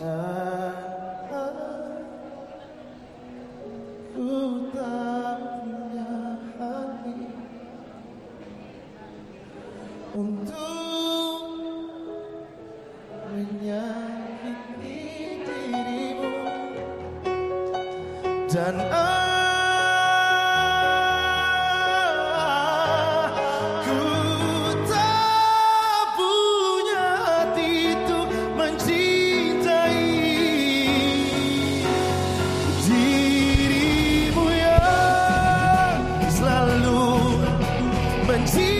Saat ku tak punya hati Untuk menyakiti dirimu. Dan and see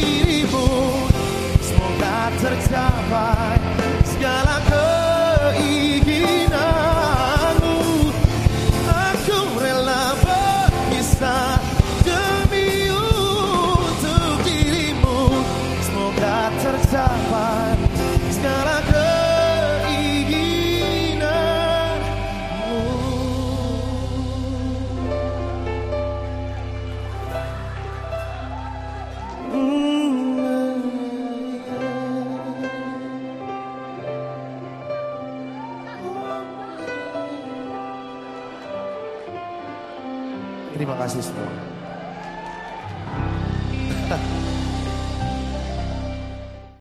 segala keinginanmu. Terima kasih semua.